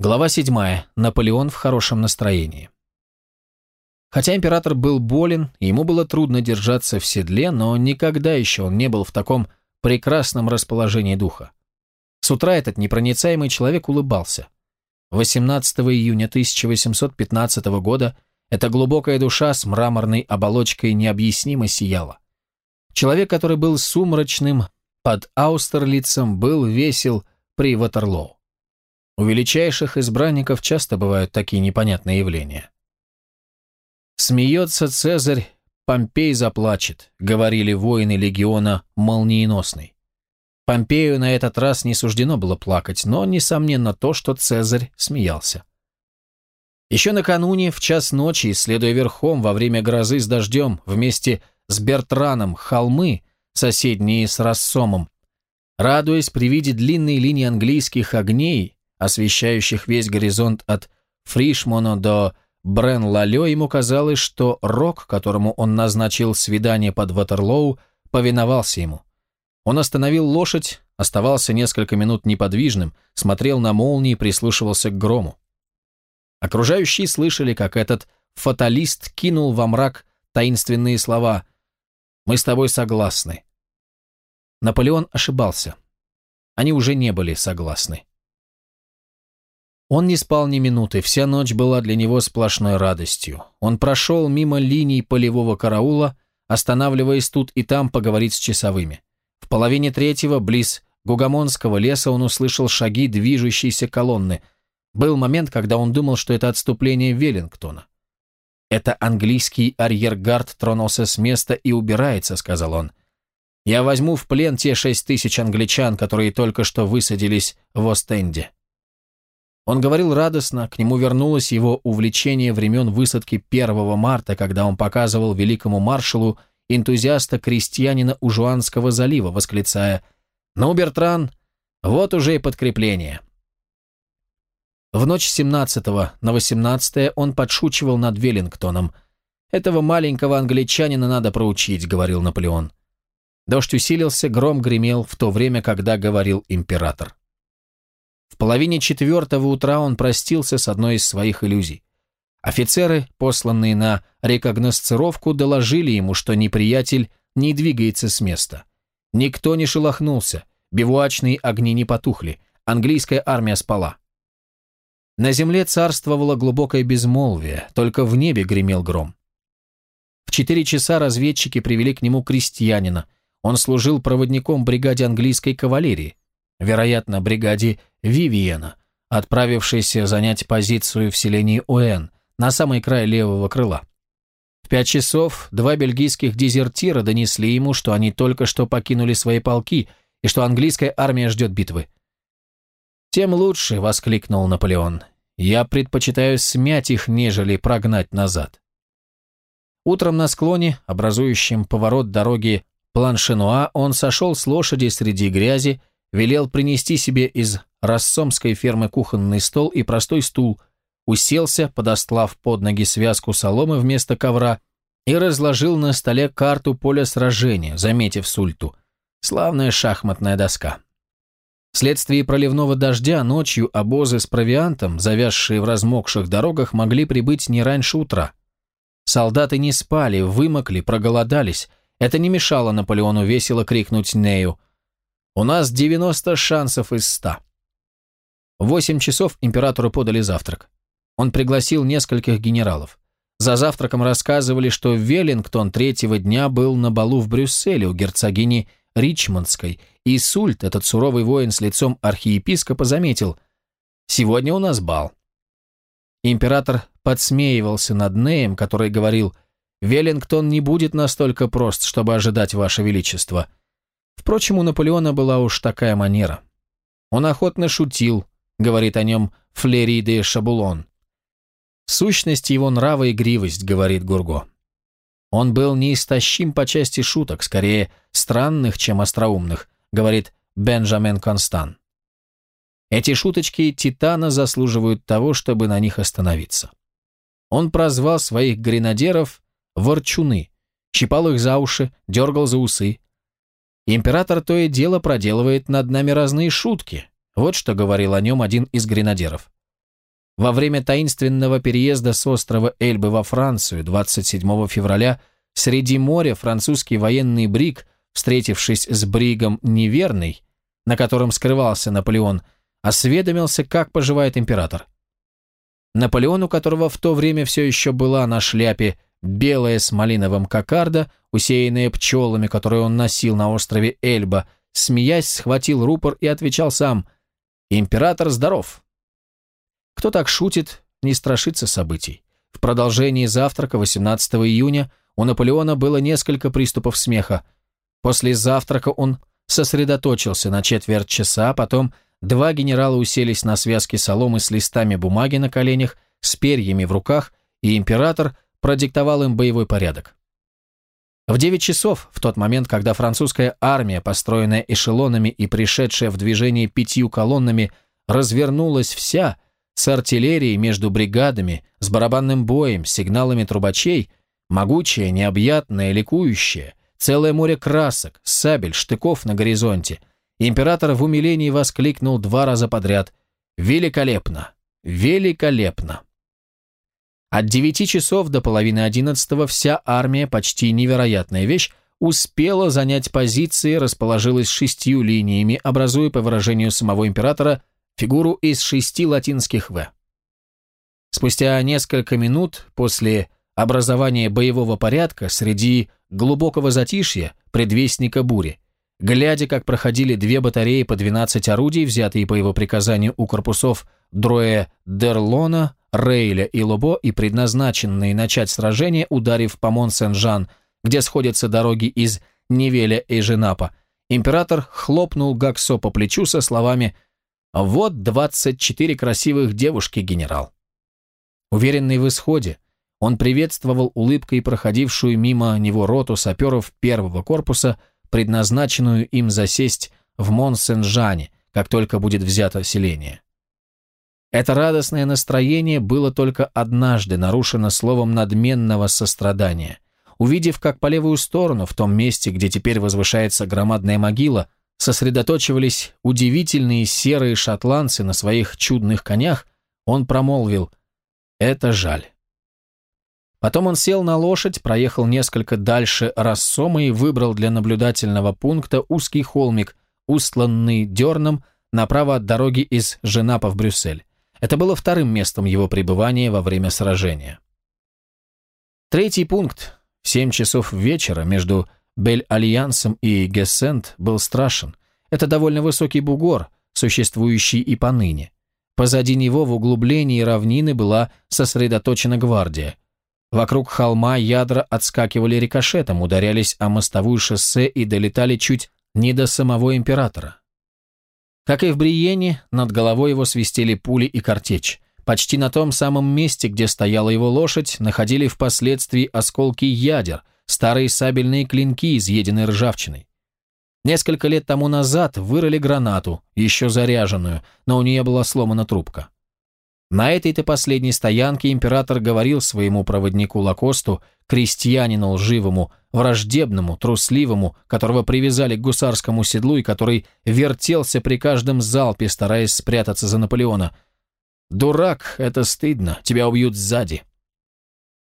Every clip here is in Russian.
Глава 7. Наполеон в хорошем настроении. Хотя император был болен, ему было трудно держаться в седле, но никогда еще он не был в таком прекрасном расположении духа. С утра этот непроницаемый человек улыбался. 18 июня 1815 года эта глубокая душа с мраморной оболочкой необъяснимо сияла. Человек, который был сумрачным под Аустерлицем, был весел при Ватерлоу. У величайших избранников часто бывают такие непонятные явления. «Смеется Цезарь, Помпей заплачет», — говорили воины легиона молниеносный. Помпею на этот раз не суждено было плакать, но, несомненно, то, что Цезарь смеялся. Еще накануне, в час ночи, следуя верхом во время грозы с дождем, вместе с Бертраном, холмы, соседние с Рассомом, радуясь при виде длинной линии английских огней, освещающих весь горизонт от Фришмона до Брен-Лалё, ему казалось, что Рок, которому он назначил свидание под Ватерлоу, повиновался ему. Он остановил лошадь, оставался несколько минут неподвижным, смотрел на молнии и прислушивался к грому. Окружающие слышали, как этот фаталист кинул во мрак таинственные слова «Мы с тобой согласны». Наполеон ошибался. Они уже не были согласны. Он не спал ни минуты, вся ночь была для него сплошной радостью. Он прошел мимо линий полевого караула, останавливаясь тут и там поговорить с часовыми. В половине третьего, близ Гугамонского леса, он услышал шаги движущейся колонны. Был момент, когда он думал, что это отступление Веллингтона. «Это английский арьергард тронулся с места и убирается», — сказал он. «Я возьму в плен те шесть тысяч англичан, которые только что высадились в Остенде». Он говорил радостно, к нему вернулось его увлечение времен высадки 1 марта, когда он показывал великому маршалу энтузиаста-крестьянина Ужуанского залива, восклицая «Ну, Бертран, вот уже и подкрепление». В ночь 17 на 18 он подшучивал над Веллингтоном. «Этого маленького англичанина надо проучить», — говорил Наполеон. Дождь усилился, гром гремел в то время, когда говорил император. В половине четвертого утра он простился с одной из своих иллюзий. Офицеры, посланные на рекогносцировку, доложили ему, что неприятель не двигается с места. Никто не шелохнулся, бивуачные огни не потухли, английская армия спала. На земле царствовало глубокое безмолвие, только в небе гремел гром. В четыре часа разведчики привели к нему крестьянина. Он служил проводником бригаде английской кавалерии вероятно, бригаде Вивиена, отправившейся занять позицию в селении Уэн, на самый край левого крыла. В пять часов два бельгийских дезертира донесли ему, что они только что покинули свои полки и что английская армия ждет битвы. «Тем лучше», — воскликнул Наполеон. «Я предпочитаю смять их, нежели прогнать назад». Утром на склоне, образующем поворот дороги Планшенуа, он сошел с лошади среди грязи велел принести себе из рассомской фермы кухонный стол и простой стул, уселся, подостлав под ноги связку соломы вместо ковра и разложил на столе карту поля сражения, заметив сульту. Славная шахматная доска. Вследствие проливного дождя ночью обозы с провиантом, завязшие в размокших дорогах, могли прибыть не раньше утра. Солдаты не спали, вымокли, проголодались. Это не мешало Наполеону весело крикнуть Нею у нас 90 шансов из 100. В 8 часов императору подали завтрак. Он пригласил нескольких генералов. За завтраком рассказывали, что Веллингтон третьего дня был на балу в Брюсселе у герцогини Ричмондской, и Сульт, этот суровый воин с лицом архиепископа, заметил «Сегодня у нас бал». Император подсмеивался над Неем, который говорил «Веллингтон не будет настолько прост, чтобы ожидать Ваше Величество. Впрочем, у Наполеона была уж такая манера. Он охотно шутил, говорит о нем Флери де Шабулон. Сущность его нрава игривость, говорит Гурго. Он был неистощим по части шуток, скорее странных, чем остроумных, говорит Бенджамен Констан. Эти шуточки Титана заслуживают того, чтобы на них остановиться. Он прозвал своих гренадеров ворчуны, щипал их за уши, дергал за усы, Император то и дело проделывает над нами разные шутки. Вот что говорил о нем один из гренадеров. во время таинственного переезда с острова Эльбы во Францию 27 февраля среди моря французский военный бриг, встретившись с бригом Неверный, на котором скрывался Наполеон, осведомился, как поживает император. Наполеон, у которого в то время все еще была на шляпе белая с малиновым кокарда, усеянная пчелами, которую он носил на острове Эльба, смеясь, схватил рупор и отвечал сам «Император здоров!» Кто так шутит, не страшится событий. В продолжении завтрака 18 июня у Наполеона было несколько приступов смеха. После завтрака он сосредоточился на четверть часа, потом два генерала уселись на связке соломы с листами бумаги на коленях, с перьями в руках, и император продиктовал им боевой порядок. В 9 часов, в тот момент, когда французская армия, построенная эшелонами и пришедшая в движение пятью колоннами, развернулась вся, с артиллерией между бригадами, с барабанным боем, сигналами трубачей, могучая, необъятная, ликующая, целое море красок, сабель, штыков на горизонте. Император в умилении воскликнул два раза подряд «Великолепно! Великолепно!» От девяти часов до половины одиннадцатого вся армия, почти невероятная вещь, успела занять позиции, расположилась шестью линиями, образуя, по выражению самого императора, фигуру из шести латинских «В». Спустя несколько минут после образования боевого порядка среди глубокого затишья, предвестника бури, глядя, как проходили две батареи по 12 орудий, взятые по его приказанию у корпусов Дроэ Дерлона, Рейля и Лобо и предназначенные начать сражение, ударив по Мон-Сен-Жан, где сходятся дороги из Невеля и Женапа, император хлопнул Гаксо по плечу со словами Вот 24 красивых девушки, генерал. Уверенный в исходе, он приветствовал улыбкой проходившую мимо него роту саперов первого корпуса, предназначенную им засесть в Мон-Сен-Жане, как только будет взято селение. Это радостное настроение было только однажды нарушено словом надменного сострадания. Увидев, как по левую сторону, в том месте, где теперь возвышается громадная могила, сосредоточивались удивительные серые шотландцы на своих чудных конях, он промолвил «Это жаль». Потом он сел на лошадь, проехал несколько дальше Рассома и выбрал для наблюдательного пункта узкий холмик, устланный дерном, направо от дороги из Женапа в Брюссель. Это было вторым местом его пребывания во время сражения. Третий пункт. В семь часов вечера между Бель-Альянсом и Гессент был страшен. Это довольно высокий бугор, существующий и поныне. Позади него в углублении равнины была сосредоточена гвардия. Вокруг холма ядра отскакивали рикошетом, ударялись о мостовую шоссе и долетали чуть не до самого императора. Как и в Бриене, над головой его свистели пули и картечь. Почти на том самом месте, где стояла его лошадь, находили впоследствии осколки ядер – старые сабельные клинки, изъеденные ржавчиной. Несколько лет тому назад вырыли гранату, еще заряженную, но у нее была сломана трубка. На этой-то последней стоянке император говорил своему проводнику Лакосту, крестьянину лживому, враждебному, трусливому, которого привязали к гусарскому седлу и который вертелся при каждом залпе, стараясь спрятаться за Наполеона. «Дурак, это стыдно, тебя убьют сзади».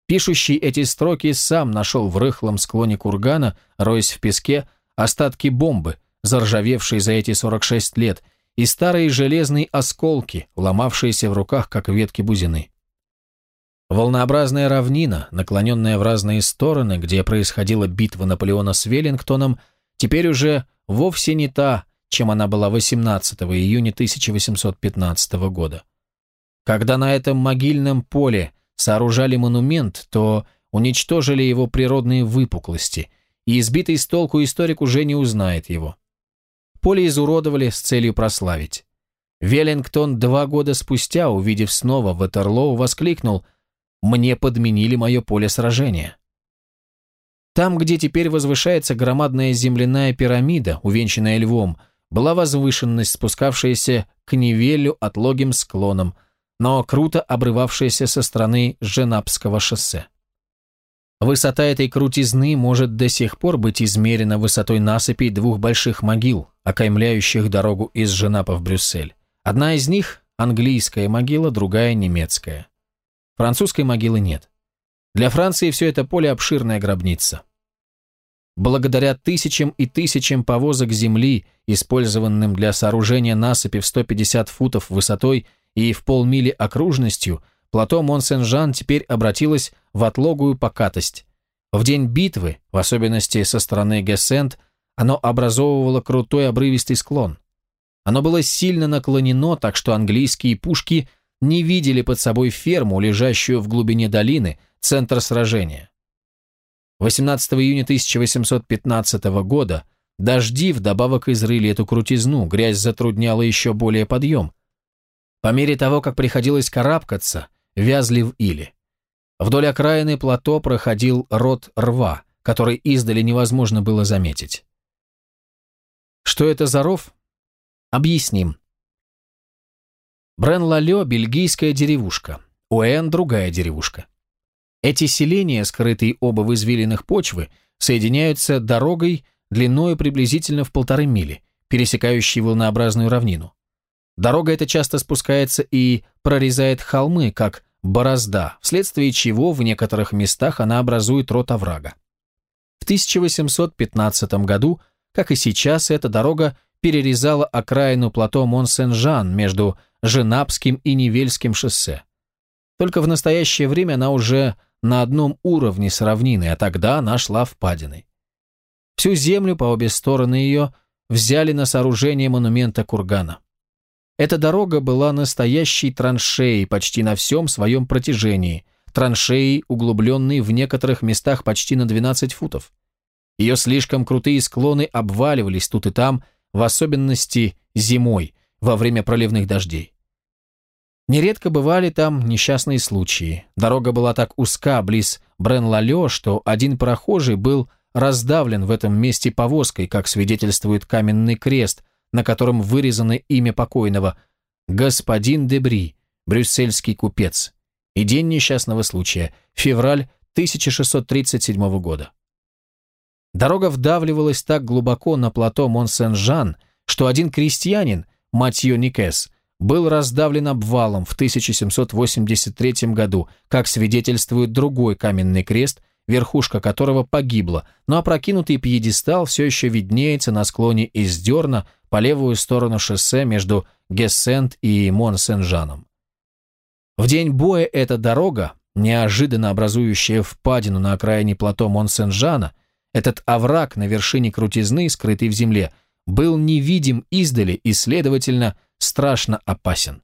Пишущий эти строки сам нашел в рыхлом склоне кургана, роясь в песке, остатки бомбы, заржавевшие за эти 46 лет, и старые железные осколки, ломавшиеся в руках, как ветки бузины. Волнообразная равнина, наклоненная в разные стороны, где происходила битва Наполеона с Веллингтоном, теперь уже вовсе не та, чем она была 18 июня 1815 года. Когда на этом могильном поле сооружали монумент, то уничтожили его природные выпуклости, и избитый с толку историк уже не узнает его. Поле изуродовали с целью прославить. Веллингтон два года спустя, увидев снова Ватерлоу, воскликнул «Мне подменили мое поле сражения». Там, где теперь возвышается громадная земляная пирамида, увенчанная львом, была возвышенность, спускавшаяся к Невелю отлогим склоном, но круто обрывавшаяся со стороны Женапского шоссе. Высота этой крутизны может до сих пор быть измерена высотой насыпей двух больших могил, окаймляющих дорогу из Женапа в Брюссель. Одна из них английская могила, другая немецкая. Французской могилы нет. Для Франции все это поле обширная гробница. Благодаря тысячам и тысячам повозок земли, использованным для сооружения насыпи в 150 футов высотой и в полмили окружностью, плато Мон-Сен-Жан теперь обратилось в отлогую покатость. В день битвы, в особенности со стороны Гессент, оно образовывало крутой обрывистый склон. Оно было сильно наклонено, так что английские пушки не видели под собой ферму, лежащую в глубине долины, центр сражения. 18 июня 1815 года дожди вдобавок изрыли эту крутизну, грязь затрудняла еще более подъем. По мере того, как приходилось карабкаться, вязли в иле. Вдоль окраины плато проходил рот рва, который издали невозможно было заметить. Что это за ров? Объясним. Брен-Лалё – бельгийская деревушка, Уэн – другая деревушка. Эти селения, скрытые оба в извилинах почвы, соединяются дорогой длиною приблизительно в полторы мили, пересекающей волнообразную равнину. Дорога эта часто спускается и прорезает холмы, как борозда, вследствие чего в некоторых местах она образует рот оврага. В 1815 году, как и сейчас, эта дорога перерезала окраину плато Мон-Сен-Жан между Женапским и Невельским шоссе. Только в настоящее время она уже на одном уровне с равниной, а тогда она шла впадиной. Всю землю по обе стороны ее взяли на сооружение монумента кургана. Эта дорога была настоящей траншеей почти на всем своем протяжении, траншеей, углубленной в некоторых местах почти на 12 футов. Ее слишком крутые склоны обваливались тут и там, в особенности зимой, во время проливных дождей. Нередко бывали там несчастные случаи. Дорога была так узка близ Брен-Лалё, что один прохожий был раздавлен в этом месте повозкой, как свидетельствует каменный крест, на котором вырезано имя покойного «Господин Дебри, брюссельский купец». И день несчастного случая, февраль 1637 года. Дорога вдавливалась так глубоко на плато Мон-Сен-Жан, что один крестьянин, Матьё Никес, был раздавлен обвалом в 1783 году, как свидетельствует другой каменный крест, верхушка которого погибла, но опрокинутый пьедестал все еще виднеется на склоне из Дерна по левую сторону шоссе между Гессент и Мон-Сен-Жаном. В день боя эта дорога, неожиданно образующая впадину на окраине плато Мон-Сен-Жана, этот овраг на вершине крутизны, скрытый в земле, был невидим издали и, следовательно, страшно опасен.